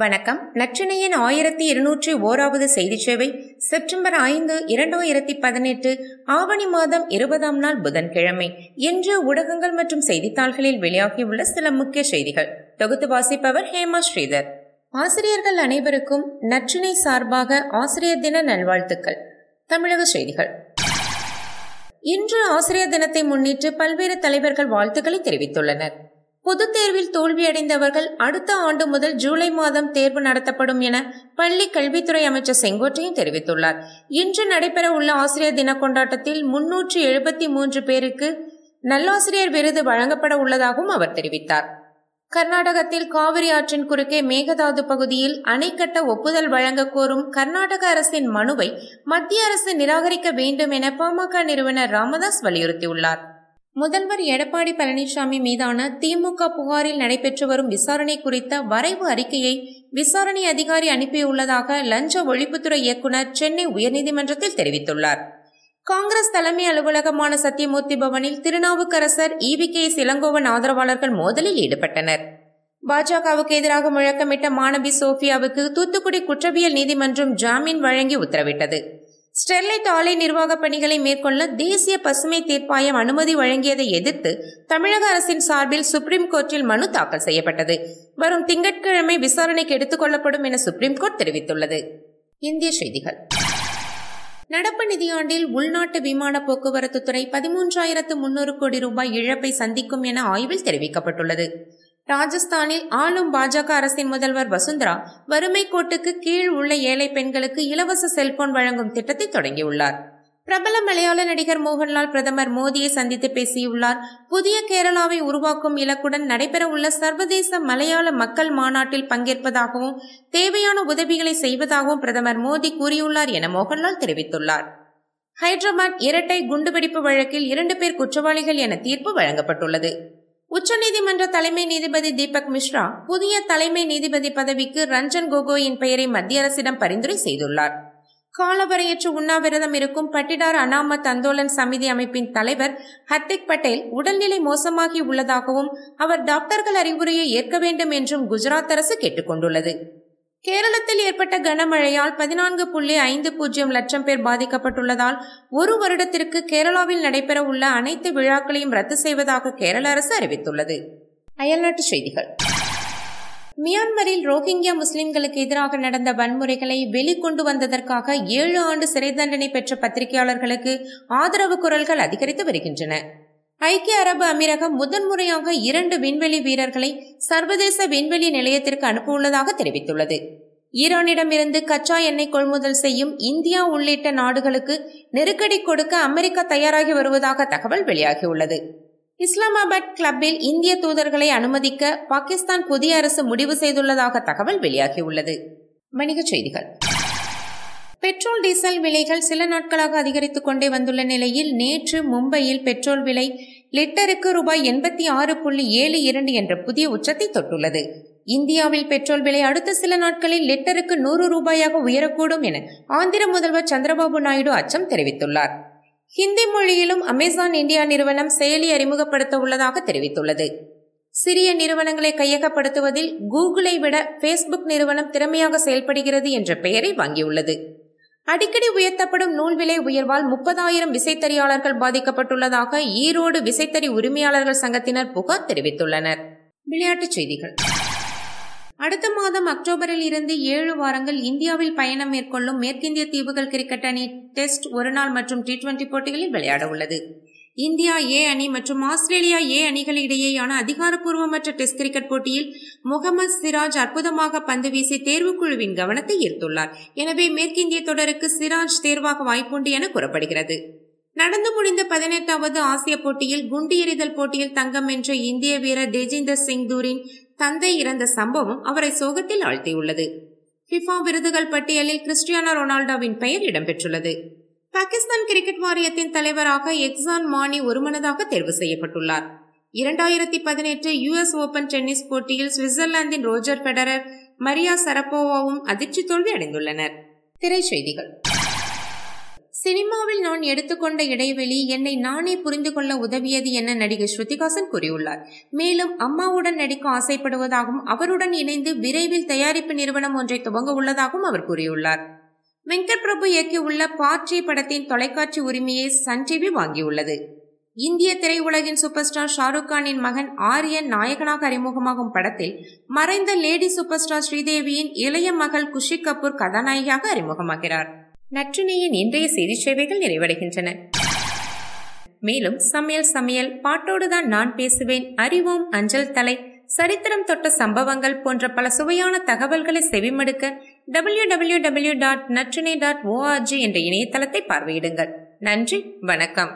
வணக்கம். நச்சினையின் ஆயிரத்தி இருநூற்றி ஓராவது செய்தி சேவை செப்டம்பர் ஐந்து இரண்டாயிரத்தி பதினெட்டு ஆவணி மாதம் இருபதாம் நாள் புதன்கிழமை. இன்று ஊடகங்கள் மற்றும் செய்தித்தாள்களில் வெளியாகியுள்ள சில முக்கிய செய்திகள். தொகுத்து வாசிப்பவர் ஹேமா ஸ்ரீதர். ஆசிரியர்கள் அனைவருக்கும் நச்சினை சார்பாக ஆசிரியர் தின நல்வாழ்த்துக்கள். தமிழக செய்திகள். இன்று ஆசிரியர் தினத்தை முன்னிட்டு பல்வேறு தலைவர்கள் வாழ்த்துக்களை தெரிவித்துள்ளனர். பொதுத் தேர்வில் தோல்வியடைந்தவர்கள் அடுத்த ஆண்டு முதல் ஜூலை மாதம் தேர்வு நடத்தப்படும் என பள்ளி கல்வித்துறை அமைச்சர் செங்கோட்டையன் தெரிவித்துள்ளார். இன்று நடைபெற உள்ள ஆசிரியர் தின கொண்டாட்டத்தில் முன்னூற்று எழுபத்தி மூன்று பேருக்கு நல்லாசிரியர் விருது வழங்கப்பட உள்ளதாகவும் அவர் தெரிவித்தார். கர்நாடகத்தில் காவிரி ஆற்றின் குறுக்கே மேகதாது பகுதியில் அணை கட்ட ஒப்புதல் வழங்க கோரும் கர்நாடக அரசின் மனுவை மத்திய அரசு நிராகரிக்க வேண்டும் என பாமக நிறுவனர் ராமதாஸ் வலியுறுத்தியுள்ளார். முதல்வர் எடப்பாடி பழனிசாமி மீதான திமுக புகாரில் நடைபெற்று வரும் விசாரணை குறித்த வரைவு அறிக்கையை விசாரணை அதிகாரி அனுப்பியுள்ளதாக லஞ்ச ஒழிப்புத்துறை இயக்குநர் சென்னை உயர்நீதிமன்றத்தில் தெரிவித்துள்ளார். காங்கிரஸ் தலைமை அலுவலகமான சத்தியமூர்த்தி பவனில் திருநாவுக்கரசர் இவி கே இளங்கோவன் ஆதரவாளர்கள் மோதலில் ஈடுபட்டனர். பாஜகவுக்கு எதிராக முழக்கமிட்ட மாணவி சோபியாவுக்கு தூத்துக்குடி குற்றவியல் நீதிமன்றம் ஜாமீன் வழங்கி உத்தரவிட்டது. ஸ்டெர்லைட் ஆலை நிர்வாக பணிகளை மேற்கொள்ள தேசிய பசுமை தீர்ப்பாயம் அனுமதி வழங்கியதை எதிர்த்து தமிழக அரசின் சார்பில் சுப்ரீம் கோர்ட்டில் மனு தாக்கல் செய்யப்பட்டது. வரும் திங்கட்கிழமை விசாரணைக்கு எடுத்துக் கொள்ளப்படும் என சுப்ரீம் கோர்ட் தெரிவித்துள்ளது. இந்திய செய்திகள். நடப்பு நிதியாண்டில் உள்நாட்டு விமான போக்குவரத்து துறை பதிமூன்றாயிரத்து முன்னூறு கோடி ரூபாய் இழப்பை சந்திக்கும் என ஆய்வில் தெரிவிக்கப்பட்டுள்ளது. ராஜஸ்தானில் ஆளும் பாஜக அரசின் முதல்வர் வசுந்தரா வறுமை கோட்டுக்கு கீழ் உள்ள ஏழை பெண்களுக்கு இலவச செல்போன் வழங்கும் திட்டத்தை தொடங்கியுள்ளார். பிரபல மலையாள நடிகர் மோகன்லால் பிரதமர் மோடியை சந்தித்து பேசியுள்ளார். புதிய கேரளாவை உருவாக்கும் இலக்குடன் நடைபெறவுள்ள சர்வதேச மலையாள மக்கள் மாநாட்டில் பங்கேற்பதாகவும் தேவையான உதவிகளை செய்வதாகவும் பிரதமர் மோடி கூறியுள்ளார் என மோகன்லால் தெரிவித்துள்ளார். ஹைதராபாத் இரட்டை குண்டுவெடிப்பு வழக்கில் இரண்டு பேர் குற்றவாளிகள் என தீர்ப்பு வழங்கப்பட்டுள்ளது. உச்சநீதிமன்ற தலைமை நீதிபதி தீபக் மிஸ்ரா புதிய தலைமை நீதிபதி பதவிக்கு ரஞ்சன் கோகோயின் பெயரை மத்திய அரசிடம் பரிந்துரை செய்துள்ளார். காலவரையற்ற உண்ணாவிரதம் இருக்கும் பட்டிடார் அனாமத் அந்தோலன் சமிதி அமைப்பின் தலைவர் ஹர்திக் பட்டேல் உடல்நிலை மோசமாகி உள்ளதாகவும் அவர் டாக்டர்கள் அறிவுரையை ஏற்க வேண்டும் என்றும் குஜராத் அரசு கேட்டுக்கொண்டுள்ளது. கேரளத்தில் ஏற்பட்ட கனமழையால் பதினான்கு புள்ளி ஐந்து பூஜ்ஜியம் லட்சம் பேர் பாதிக்கப்பட்டுள்ளதால் ஒரு வருடத்திற்கு கேரளாவில் நடைபெற உள்ள அனைத்து விழாக்களையும் ரத்து செய்வதாக கேரள அரசு அறிவித்துள்ளது. அயல்நாட்டு செய்திகள். மியான்மரில் ரோஹிங்கியா முஸ்லிம்களுக்கு எதிராக நடந்த வன்முறைகளை வெளிக்கொண்டு வந்ததற்காக ஏழு ஆண்டு சிறை தண்டனை பெற்ற பத்திரிகையாளர்களுக்கு ஆதரவு குரல்கள் அதிகரித்து வருகின்றன. ஐக்கிய அரபு அமீரகம் முதன்முறையாக இரண்டு விண்வெளி வீரர்களை சர்வதேச விண்வெளி நிலையத்திற்கு அனுப்பவுள்ளதாக தெரிவித்துள்ளது. ஈரானிடமிருந்து கச்சா எண்ணெய் கொள்முதல் செய்யும் இந்தியா உள்ளிட்ட நாடுகளுக்கு நெருக்கடி கொடுக்க அமெரிக்கா தயாராகி வருவதாக தகவல் வெளியாகியுள்ளது. இஸ்லாமாபாத் கிளப்பில் இந்திய தூதர்களை அனுமதிக்க பாகிஸ்தான் புதிய அரசு முடிவு செய்துள்ளதாக தகவல் வெளியாகியுள்ளது. வணிகச் செய்திகள். பெட்ரோல் டீசல் விலைகள் சில நாட்களாக அதிகரித்துக் கொண்டே வந்துள்ள நிலையில் நேற்று மும்பையில் பெட்ரோல் விலை லிட்டருக்கு ரூபாய் எண்பத்தி ஆறு புள்ளி ஏழு இரண்டு என்ற புதிய உச்சத்தை தொட்டுள்ளது. இந்தியாவில் பெட்ரோல் விலை அடுத்த சில நாட்களில் லிட்டருக்கு நூறு ரூபாயாக உயரக்கூடும் என ஆந்திர முதல்வர் சந்திரபாபு நாயுடு அச்சம் தெரிவித்துள்ளார். ஹிந்தி மொழியிலும் அமேசான் இந்தியா நிறுவனம் செயலி அறிமுகப்படுத்த உள்ளதாக தெரிவித்துள்ளது. சிறிய நிறுவனங்களை கையகப்படுத்துவதில் கூகுளை விட பேஸ்புக் நிறுவனம் திறமையாக செயல்படுகிறது என்ற பெயரை வாங்கியுள்ளது. அடிக்கடி உயர்த்தப்படும் நூல் விலை உயர்வால் முப்பதாயிரம் விசைத்தறியாளர்கள் பாதிக்கப்பட்டுள்ளதாக ஈரோடு விசைத்தறி உரிமையாளர்கள் சங்கத்தினர் புகார் தெரிவித்துள்ளனர். விளையாட்டுச் செய்திகள். அடுத்த மாதம் அக்டோபரில் இருந்து ஏழு வாரங்கள் இந்தியாவில் பயணம் மேற்கொள்ளும் மேற்கிந்திய தீவுகள் கிரிக்கெட் அணி டெஸ்ட் ஒருநாள் மற்றும் டி டுவெண்டி போட்டிகளில் விளையாட உள்ளது இந்தியா ஏ அணி மற்றும் ஆஸ்திரேலியா ஏ அணிகளிடையேயான அதிகாரப்பூர்வமற்ற டெஸ்ட் கிரிக்கெட் போட்டியில் முகமது சிராஜ் அற்புதமாக பந்து வீசி தேர்வுக்குழுவின் கவனத்தை ஈர்த்துள்ளார். எனவே மேற்கிந்திய தொடருக்கு சிராஜ் தேர்வாக வாய்ப்புண்டு என கூறப்படுகிறது. நடந்து முடிந்த பதினெட்டாவது ஆசிய போட்டியில் குண்டு எறிதல் போட்டியில் தங்கம் வென்ற இந்திய வீரர் தேஜேந்தர் சிங் தூரின் தந்தை இறந்த சம்பவம் அவரை சோகத்தில் ஆழ்த்தியுள்ளது. பிஃபா விருதுகள் பட்டியலில் கிறிஸ்டியானோ ரொனால்டோவின் பெயர் இடம்பெற்றுள்ளது. பாகிஸ்தான் கிரிக்கெட் வாரியத்தின் தலைவராக எக்ஸான் மானி ஒருமனதாக தேர்வு செய்யப்பட்டுள்ளார். இரண்டாயிரத்தி பதினெட்டு யுஎஸ் ஓபன் டென்னிஸ் போட்டியில் சுவிட்சர்லாந்தின் ரோஜர் பெடரர் மரியா சரப்போவாவும் அதிர்ச்சி தோல்வி அடைந்துள்ளனர். திரைச்செய்திகள். சினிமாவில் நான் எடுத்துக்கொண்ட இடைவெளி என்னை நானே புரிந்து கொள்ள உதவியது என நடிகை ஸ்ருதிகாசன் கூறியுள்ளார். மேலும் அம்மாவுடன் நடிக்க ஆசைப்படுவதாகவும் அவருடன் இணைந்து விரைவில் தயாரிப்பு நிறுவனம் ஒன்றை துவங்க உள்ளதாகவும் அவர் கூறியுள்ளார். வெங்கட் பிரபு இயக்கியுள்ள பாட்சி படத்தின் தொலைக்காட்சி உரிமையை சன் டிவி வாங்கியுள்ளது. இந்திய திரையுலகின் சூப்பர் ஸ்டார் ஷாருக் கானின் மகன் ஆரியன் நாயகனாக அறிமுகமாகும் படத்தில் மறைந்த லேடி சூப்பர் ஸ்டார் ஸ்ரீதேவியின் இளைய மகள் குஷி கபூர் கதாநாயகியாக அறிமுகமாகிறார். நற்றினியின் இன்றைய செய்தி சேவைகள் நிறைவடைகின்றன. மேலும் சமையல் சமையல் பாட்டோடுதான் நான் பேசுவேன். அறிவோம் அஞ்சல் தலை. சரித்திரம் தொட்ட சம்பவங்கள் போன்ற பல சுவையான தகவல்களை செவிமடுக்க W W W dot Natrinai dot ORG என்ற இணையதளத்தை பார்வையிடுங்கள். நன்றி வணக்கம்.